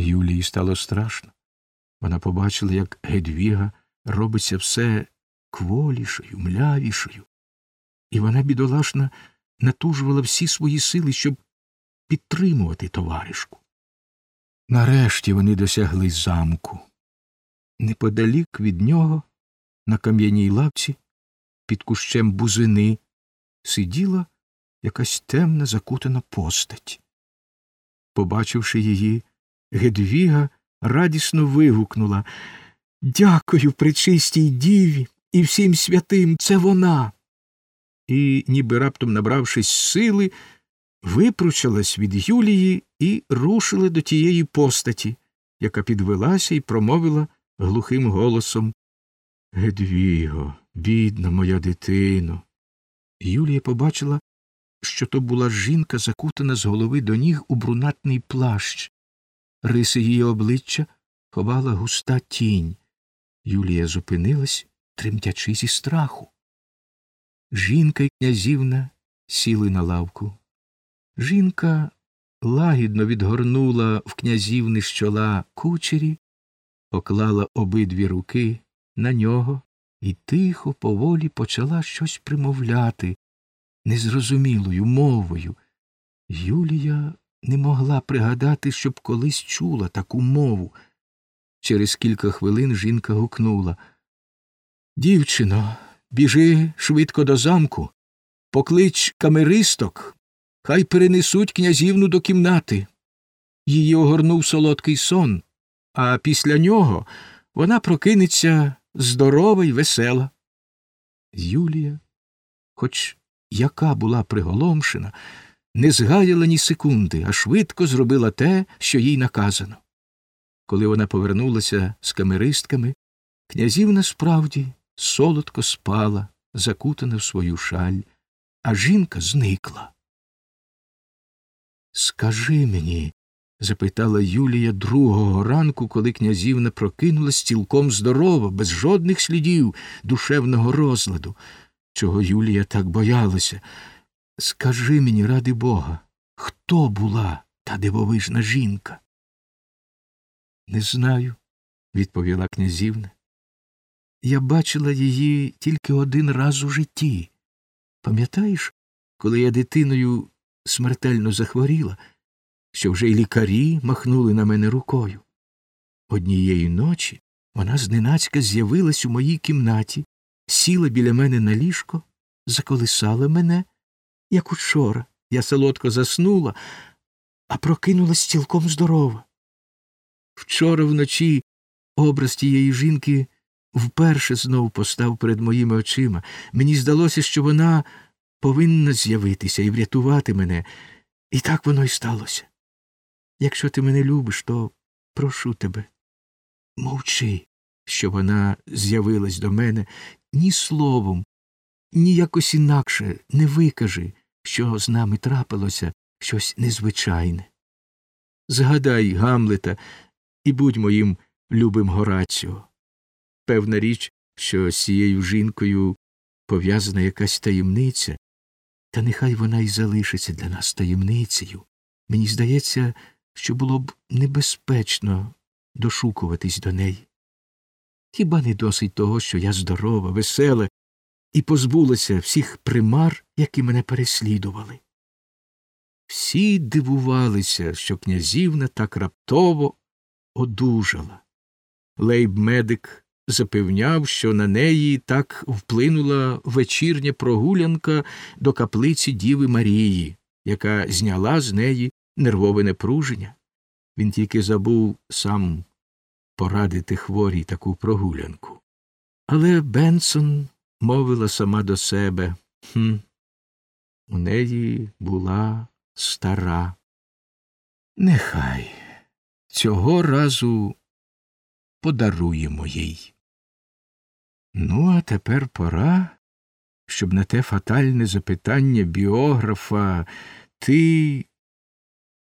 Юлії стало страшно. Вона побачила, як Гедвіга робиться все кволішою, млявішою, і вона, бідолашна, натужувала всі свої сили, щоб підтримувати товаришку. Нарешті вони досягли замку. Неподалік від нього, на кам'яній лавці, під кущем бузини, сиділа якась темна закутана постать. Побачивши її, Гедвіга радісно вигукнула Дякую, причистій діві і всім святим, це вона. І, ніби раптом набравшись сили, випручалась від Юлії і рушила до тієї постаті, яка підвелася і промовила глухим голосом Гедвіго, бідна моя дитино. Юлія побачила, що то була жінка, закутана з голови до ніг у брунатний плащ. Риси її обличчя ховала густа тінь. Юлія зупинилась, тремтячи зі страху. Жінка й князівна сіли на лавку. Жінка лагідно відгорнула в князівни з чола кучері, поклала обидві руки на нього і тихо, поволі почала щось примовляти незрозумілою мовою. Юлія не могла пригадати, щоб колись чула таку мову. Через кілька хвилин жінка гукнула Дівчино, біжи швидко до замку, поклич камеристок, хай перенесуть князівну до кімнати. Її огорнув солодкий сон, а після нього вона прокинеться здорова й весела. Юлія, хоч яка була приголомшена, не згаяла ні секунди, а швидко зробила те, що їй наказано. Коли вона повернулася з камеристками, князівна справді солодко спала, закутана в свою шаль, а жінка зникла. Скажи мені, запитала Юлія другого ранку, коли князівна прокинулась цілком здорова, без жодних слідів душевного розладу, чого Юлія так боялася. Скажи мені, ради бога, хто була та дивовижна жінка? Не знаю, відповіла князівна. Я бачила її тільки один раз у житті. Пам'ятаєш, коли я дитиною смертельно захворіла, що вже й лікарі махнули на мене рукою. Однієї ночі вона зненацька з'явилась у моїй кімнаті, сіла біля мене на ліжко, заколисала мене, як учора. Я солодко заснула, а прокинулась цілком здорова. Вчора вночі образ тієї жінки вперше знов постав перед моїми очима. Мені здалося, що вона повинна з'явитися і врятувати мене, і так воно й сталося. Якщо ти мене любиш, то прошу тебе, мовчи, що вона з'явилась до мене ні словом, ні якось інакше не викажи, що з нами трапилося щось незвичайне. Згадай Гамлета і будь моїм любим Гораціо. Певна річ, що з цією жінкою пов'язана якась таємниця, та нехай вона й залишиться для нас таємницею. Мені здається, що було б небезпечно дошукуватись до неї. Хіба не досить того, що я здорова, весела і позбулася всіх примар, які мене переслідували? Всі дивувалися, що князівна так раптово одужала. Лейб медик запевняв, що на неї так вплинула вечірня прогулянка до каплиці Діви Марії, яка зняла з неї нервове напруження. Він тільки забув сам порадити хворій таку прогулянку. Але Бенсон мовила сама до себе хм, у неї була стара. Нехай цього разу подаруємо їй. Ну, а тепер пора, щоб на те фатальне запитання біографа ти